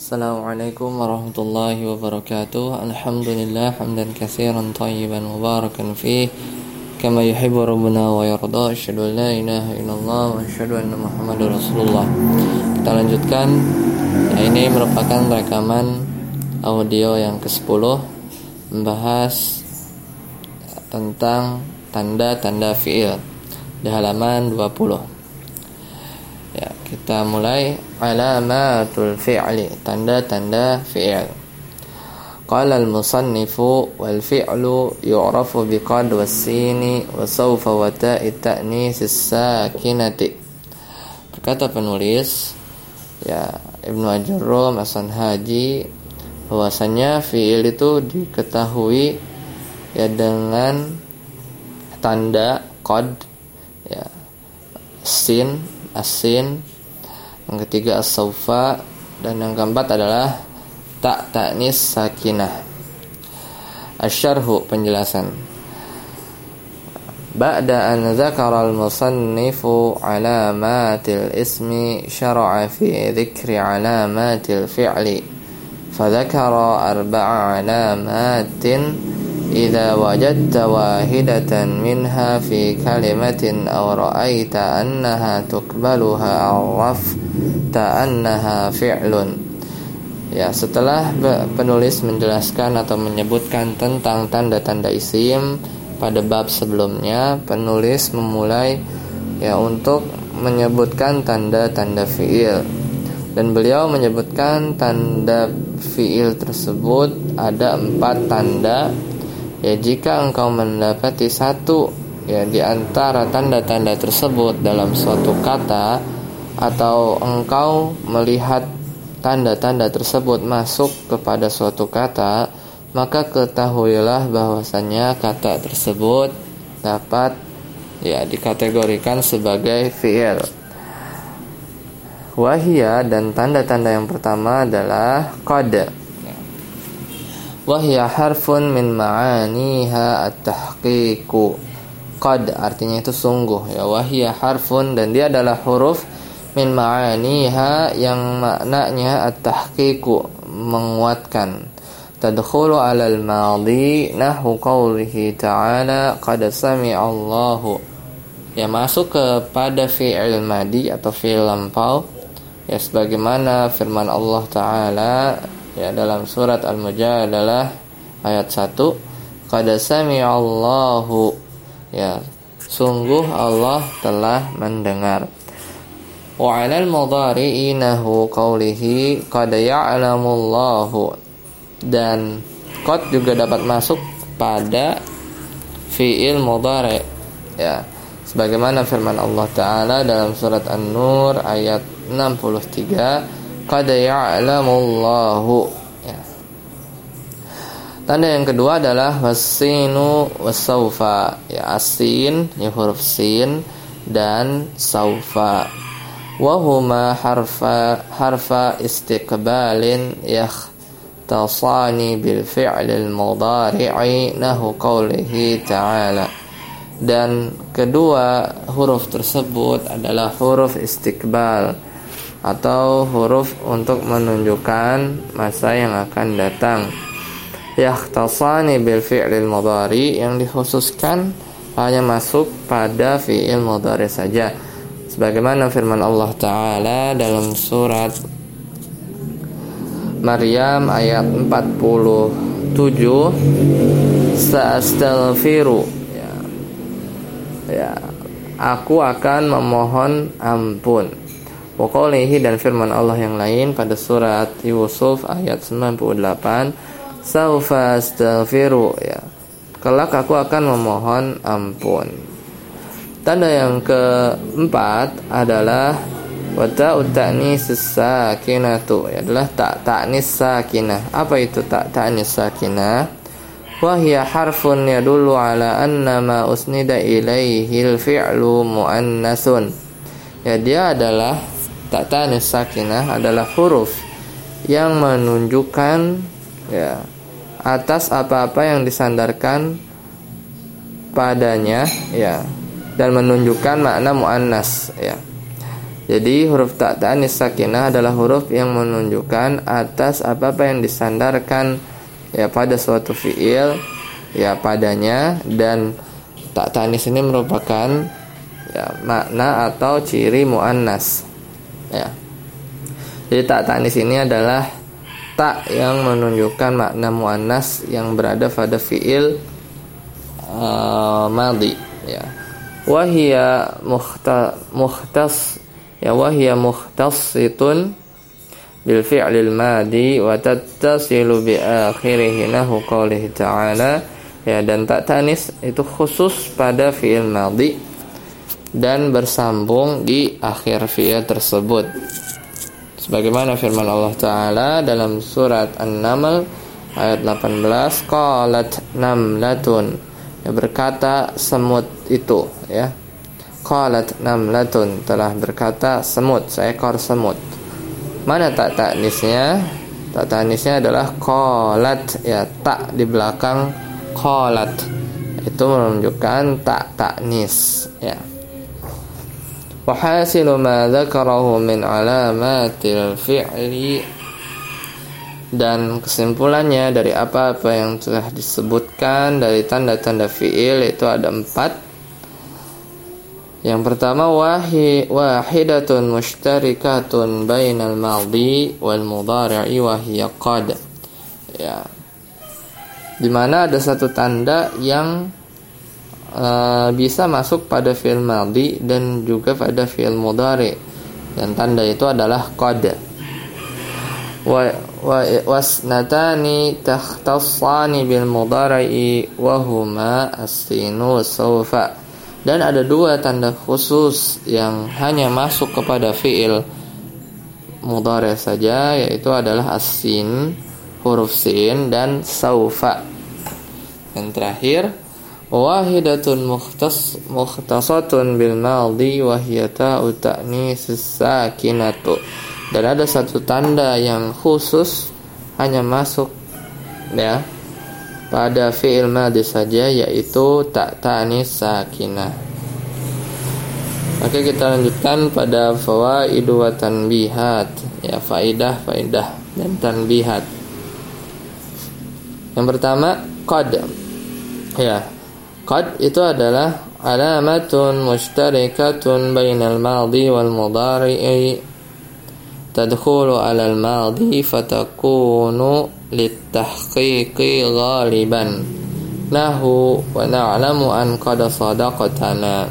Assalamualaikum warahmatullahi wabarakatuh. Alhamdulillah hamdan kathiran tayyiban mubarakan fih. Kama yuhibu rabbuna wa yarda Asyadu la ilaha illallah Wa asyadu anna muhammadu rasulullah. Kita lanjutkan. Ya, Ini merupakan rekaman audio yang ke-10 Membahas tentang tanda-tanda fi'il Di halaman 20 Ya, kita mulai alamatul fi'li, tanda-tanda fi'il. Qala al-musannifu wal fi'lu yu'rafu biqad was-sini wa sawfa wa ta'i ta'nis as-sakinati. Berkata penulis ya Ibnu Ajurrum Hasan Haji bahwasanya fi'il itu diketahui ya dengan tanda qad ya sin asin yang ketiga as-saufa dan yang keempat adalah tak taknis sakinah. Asyarhu penjelasan. Ba'da an zakara al-musannifu alamatil ismi syara'a fi dhikri alamatil fi'li. Fadhakara arba'a alamatin إذا وجدت واحدة منها في كلمة أو رأيت أنها تقبلها عرفت أنها فعل Ya, setelah penulis menjelaskan atau menyebutkan tentang tanda-tanda isim pada bab sebelumnya, penulis memulai ya untuk menyebutkan tanda-tanda fiil. Dan beliau menyebutkan tanda fiil tersebut ada empat tanda Ya jika engkau mendapati satu ya di antara tanda-tanda tersebut dalam suatu kata atau engkau melihat tanda-tanda tersebut masuk kepada suatu kata, maka ketahuilah bahwasanya kata tersebut dapat ya dikategorikan sebagai fi'il. Wahia dan tanda-tanda yang pertama adalah qad wahya harfun min ma'aniha at-tahqiqu. Qad artinya itu sungguh ya. Wahya harfun dan dia adalah huruf min ma'aniha yang maknanya at-tahqiqu menguatkan. Tadkhulu 'ala al-madhi nahu qawlihi ta'ala qad sami'a Allahu ya masuk kepada fi'il madi atau fi'il lampau. Ya sebagaimana firman Allah taala ya dalam surat Al-Mujadalah ayat 1 qad sami'allahu. Ya sungguh Allah telah mendengar. Wa 'alal mudhari'i nahu qawlihi qad ya'lamullahu. Dan qad juga dapat masuk pada fi'il mudhari. Ya sebagaimana firman Allah taala dalam surat An-Nur ayat 63 qad ya'lamullahu. Ya. Tanda yang kedua adalah wasinu wasaufa ya asin ya huruf sin dan saufa wahuma harfa harfa istiqbalin yakhtasani bil fi'lil mudhari'i nahu qawlihi ta'ala. Dan kedua huruf tersebut adalah huruf istiqbal atau huruf untuk menunjukkan masa yang akan datang. Yahtasani bil fi'lil mudhari yang dikhususkan hanya masuk pada fi'il mudhari saja. Sebagaimana firman Allah taala dalam surat Maryam ayat 47 Sa'astaghfiru ya. ya aku akan memohon ampun Waqalihi dan firman Allah yang lain pada surat Yusuf ayat 98 Saufa astaghfiru ya. Kelak aku akan memohon ampun. Tanda yang keempat adalah wata ta'nis sakinatu ya adalah tak ta'nis sakinah. Apa itu tak ta'nis sakinah? Wahia harfun yadullu ala anna ma usnida ilaihi al-fi'lu muannasun. Ya dia adalah tak tanis sakinah adalah huruf yang menunjukkan ya atas apa-apa yang disandarkan padanya ya dan menunjukkan makna muannas ya Jadi huruf tak ta'anis sakinah adalah huruf yang menunjukkan atas apa-apa yang disandarkan ya pada suatu fiil ya padanya dan tak ta'anis ini merupakan ya makna atau ciri muannas. Ya. Jadi tak ta'anis ini adalah tak yang menunjukkan makna muannas yang berada pada fiil uh, madhi ya. Wahia muhtas ya wahya mukhtassitun bil fi'lil madi wa tattasilu bi akhirih nahu qawlihi ta'ala ya dan tak tanis itu khusus pada fi'il madi dan bersambung di akhir fi'il tersebut sebagaimana firman Allah taala dalam surat An-Naml ayat 18 qalat namlatun ya berkata semut itu ya Qalat namlatun telah berkata semut, seekor semut. Mana tak taknisnya? Tak taknisnya adalah qalat ya tak di belakang qalat. Itu menunjukkan tak taknis ya. Wahasilu ma dzakarahu min alamatil fi'li dan kesimpulannya dari apa-apa yang telah disebutkan dari tanda-tanda fi'il itu ada empat yang pertama wahi, wahidatun mushtarikatun bainal madhi wal mudhari'i wa hiya qad. Ya. Di mana ada satu tanda yang uh, bisa masuk pada fi'il madhi dan juga pada fi'il mudhari. Dan tanda itu adalah qad. Wa, wa wasnatani takhtassani bil mudhari'i wa huma as-sinu sawfa dan ada dua tanda khusus yang hanya masuk kepada fiil mudhari saja yaitu adalah asin huruf sin dan saufa yang terakhir wahidatun mukhtas mukhtasatun bil madhi wa hiya ta'u ta'nis sakinatu dan ada satu tanda yang khusus hanya masuk ya pada fi'il madhi saja yaitu tak ta'nis sakinah. Oke kita lanjutkan pada fawaidu wa tanbihat ya faidah faidah dan tanbihat. Yang pertama qad. Ya. Qad itu adalah alamatun mushtarikatun bainal madhi wal mudhari'i tadkhulu 'ala al-madhi fatakunu litahqiqi ghaliban. Nahu wa na'lamu an qad sadaqatana.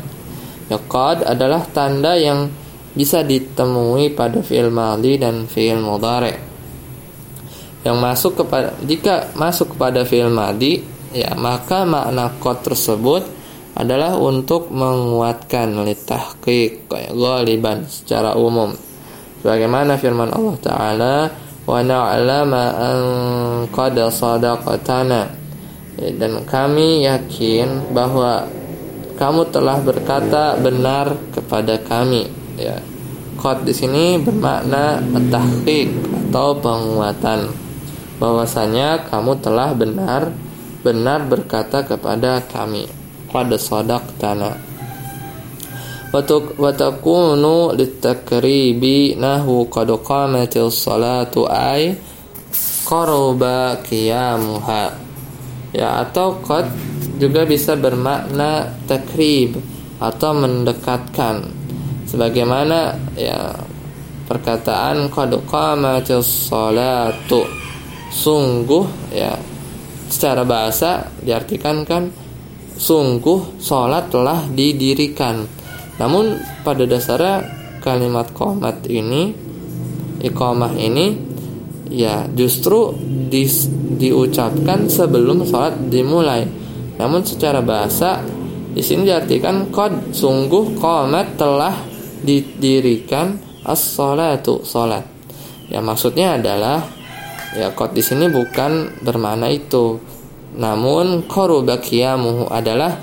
Ya qad adalah tanda yang bisa ditemui pada fi'il madhi dan fi'il mudhari yang masuk kepada jika masuk kepada fi'il madhi ya maka makna qad tersebut adalah untuk menguatkan litahqiq ghaliban secara umum. Sebagaimana firman Allah taala? Wa na'lama an qad sadaqatana. Dan kami yakin bahwa kamu telah berkata benar kepada kami. Ya qad di sini bermakna tahqiq atau penguatan. Bahwasanya kamu telah benar benar berkata kepada kami qad sadaqtana. Watakunu litakribi nahu qad qamatil salatu ay qaruba qiyamuha. Ya atau qad juga bisa bermakna takrib atau mendekatkan. Sebagaimana ya perkataan qad qamatil salatu. Sungguh ya secara bahasa diartikan kan sungguh salat telah didirikan namun pada dasarnya kalimat komat ini iqamah ini ya justru di, diucapkan sebelum sholat dimulai. Namun secara bahasa di sini diartikan kod sungguh komat telah didirikan as-sholatu sholat. Ya maksudnya adalah ya kod di sini bukan bermakna itu. Namun korubakiyamuhu adalah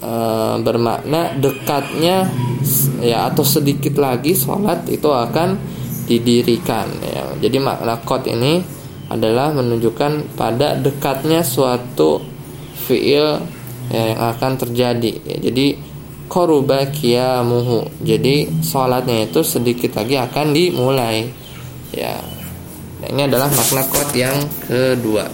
e, bermakna dekatnya ya atau sedikit lagi sholat itu akan didirikan ya. Jadi makna kot ini adalah menunjukkan pada dekatnya suatu fiil ya, yang akan terjadi. Ya. Jadi qaruba qiyamuhu. Jadi salatnya itu sedikit lagi akan dimulai. Ya. Nah, ini adalah makna qad yang kedua.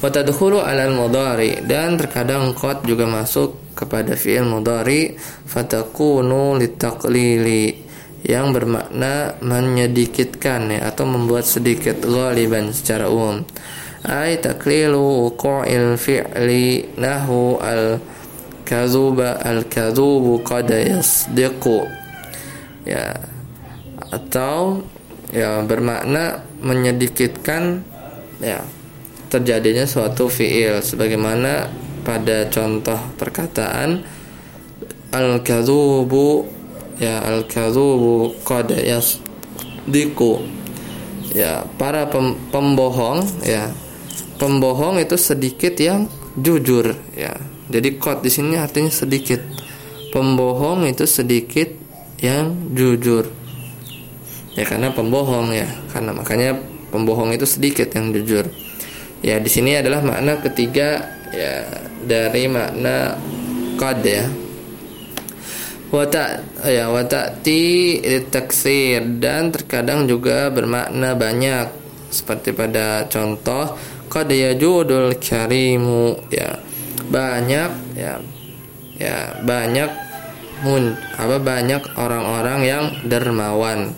Wa tadkhulu 'alal mudhari dan terkadang qad juga masuk kepada fi'il mudhari fatakunu litaqlili yang bermakna menyedikitkan ya atau membuat sedikit ghaliban secara umum. Ai taklilu wuqu'il fi'li nahu al kadzuba al kadzubu qad yasdiqu ya atau ya bermakna menyedikitkan ya terjadinya suatu fiil sebagaimana pada contoh perkataan al kadzubu ya al kadzubu qad yasdiqu ya para pem pembohong ya pembohong itu sedikit yang jujur ya jadi kot di sini artinya sedikit. Pembohong itu sedikit yang jujur. Ya karena pembohong ya, karena makanya pembohong itu sedikit yang jujur. Ya di sini adalah makna ketiga ya dari makna qad ya. Wata ya watati taksir. Dan terkadang juga bermakna banyak. Seperti pada contoh qad yajudul karimu. Ya banyak ya ya banyak mun apa banyak orang-orang yang dermawan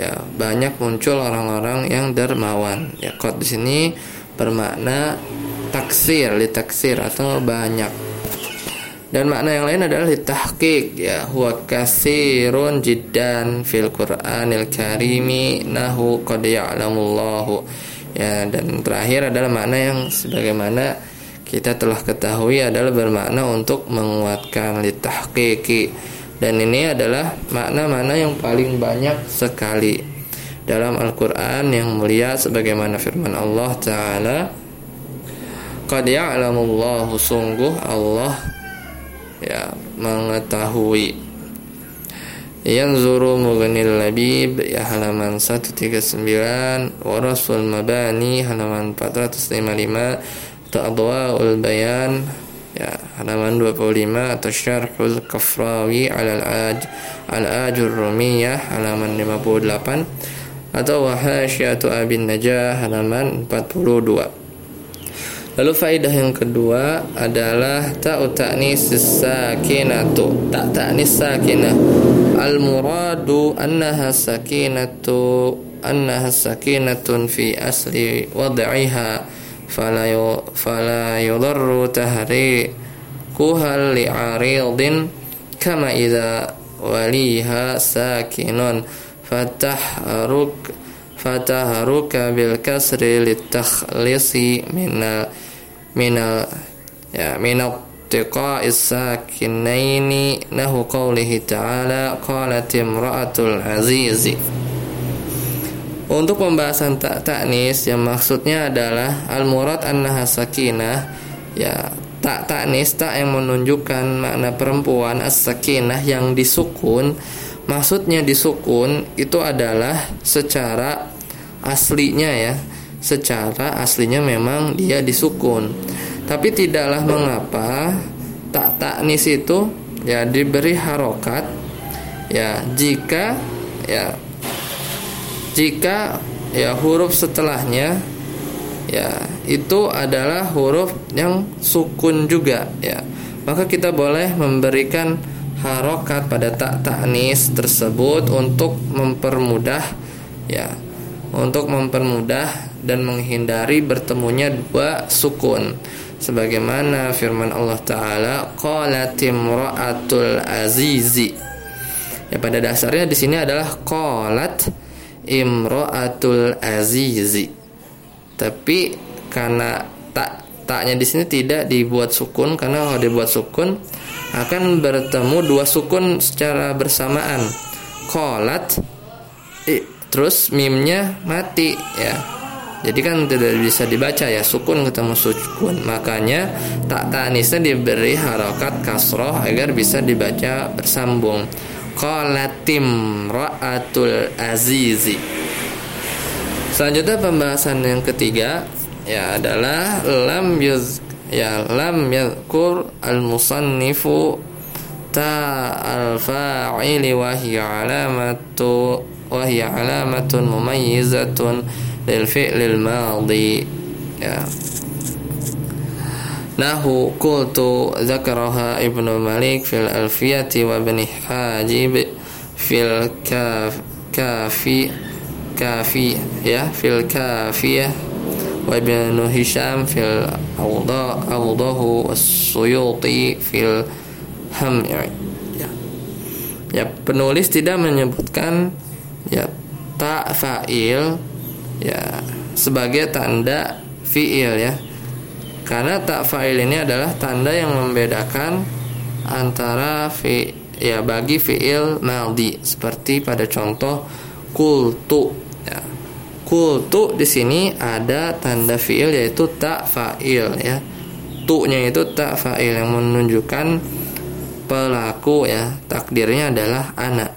ya banyak muncul orang-orang yang dermawan. Ya kot di sini bermakna taksir li taksir atau banyak. Dan makna yang lain adalah litahqiq ya huwa kasirun jiddan fil qur'anil karimi nahu qad ya'lamullahu. Ya dan terakhir adalah makna yang sebagaimana kita telah ketahui adalah bermakna untuk menguatkan litahqiqi dan ini adalah makna-makna yang paling banyak sekali dalam Al-Qur'an yang mulia sebagaimana firman Allah taala Qad ya'lamullahu sungguh Allah ya mengetahui. Yanzuru Mughnil Labib ya halaman 139 wa Rasul Mabani halaman 455 Ta'adwa'ul Bayan ya halaman 25 atau Syarhul Kafrawi al-Aj al-Ajur Rumiyah halaman 58 atau Wahasyiatu Abin Najah halaman 42 Lalu faidah yang kedua adalah ta'u ta'nis sakinatu. Tak ta'nis sakinah. Al muradu annaha sakinatu annaha sakinatun fi asli wad'iha فلا فلا يضر تحريكها لعريض كما إذا وليها ساكن. فتحرك فتحرك بالكسر للتخلص من من من التقاء الساكنين. له قوله تعالى قالت امرأة العزيز. Untuk pembahasan tak taknis yang maksudnya adalah al murad annaha sakinah ya tak taknis tak yang menunjukkan makna perempuan as yang disukun. Maksudnya disukun itu adalah secara aslinya ya secara aslinya memang dia disukun. Tapi tidaklah mengapa tak taknis itu ya diberi harokat ya jika ya jika ya huruf setelahnya ya itu adalah huruf yang sukun juga ya. Maka kita boleh memberikan harokat pada tak taknis tersebut untuk mempermudah ya untuk mempermudah dan menghindari bertemunya dua sukun. Sebagaimana firman Allah taala qalatim ra'atul azizi. Ya pada dasarnya di sini adalah qalat imro'atul azizi. Tapi karena tak taknya di sini tidak dibuat sukun karena kalau dibuat sukun akan bertemu dua sukun secara bersamaan. Kolat terus mimnya mati ya. Jadi kan tidak bisa dibaca ya sukun ketemu sukun. Makanya tak tanisnya diberi harokat kasroh agar bisa dibaca bersambung qalatim ra'atul azizi. Selanjutnya pembahasan yang ketiga ya adalah lam yuz ya lam yadhkur al musannifu ta al-fa'ili wa hiya alamatu wa hiya alamatun mumayyizatun lil fi'lil madhi ya Nahu qultu zakaraha Ibnu Malik fil Alfiyati wa Ibn Hajib fil kaf kafi kafi ya fil kafiyah wa Ibnu Hisham fil awda awdahu was-Suyuti fil ham'i ya. ya penulis tidak menyebutkan ya ta fa'il ya sebagai tanda fi'il ya karena tak fa'il ini adalah tanda yang membedakan antara fi ya bagi fi'il maldi seperti pada contoh kultu ya. Kultu di sini ada tanda fi'il yaitu tak fa'il ya. Tu-nya itu tak fa'il yang menunjukkan pelaku ya. Takdirnya adalah anak.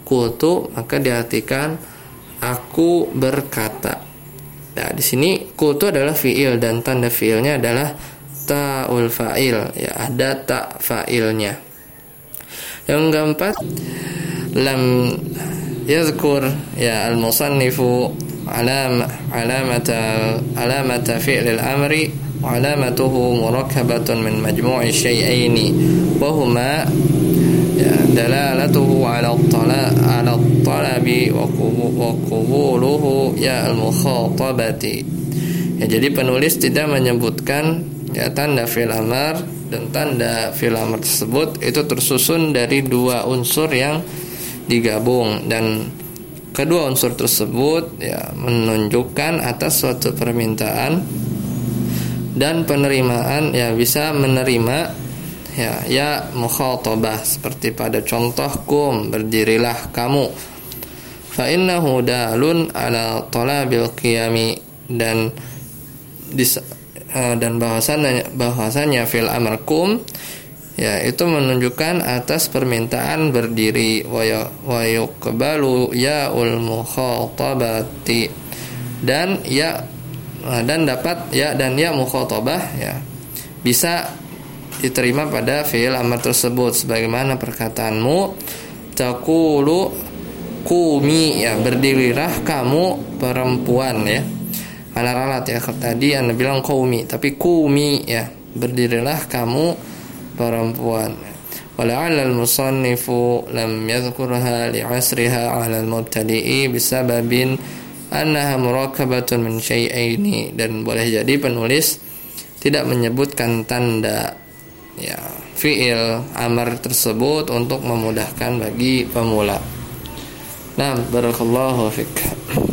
Kultu maka diartikan aku berkata Nah, di sini kultu adalah fiil dan tanda fiilnya adalah ta'ul fa'il, ya ada tak fa'ilnya. Yang keempat, lam yadhkur ya al-musannifu alam alamata alamata fi'l al-amri wa alamatuhu murakkabatun min majmu'i syai'aini. Wa huma ala talabi wa qubuluhu ya al mukhatabati ya jadi penulis tidak menyebutkan ya tanda fil amar dan tanda fil amar tersebut itu tersusun dari dua unsur yang digabung dan kedua unsur tersebut ya menunjukkan atas suatu permintaan dan penerimaan ya bisa menerima ya ya mukhatabah seperti pada contoh kum berdirilah kamu. Fa innahu dalun ala talabil qiyami dan dis, uh, dan bahasanya bahasanya fil amr kum ya itu menunjukkan atas permintaan berdiri. Wa yuqbalu yaul mukhatabati dan ya dan dapat ya dan ya mukhatabah ya bisa diterima pada fiil amar tersebut. Sebagaimana perkataanmu takulu kumi ya berdirilah kamu perempuan ya. Mana ralat ya tadi anda bilang kumi tapi kumi ya berdirilah kamu perempuan. Wala'ala al-musannifu lam لعسرها على 'ala al-mubtadi'i bisababin annaha murakkabatun min syai'aini. Dan boleh jadi penulis tidak menyebutkan tanda ya fiil amar tersebut untuk memudahkan bagi pemula. Nah, barakallahu fiik.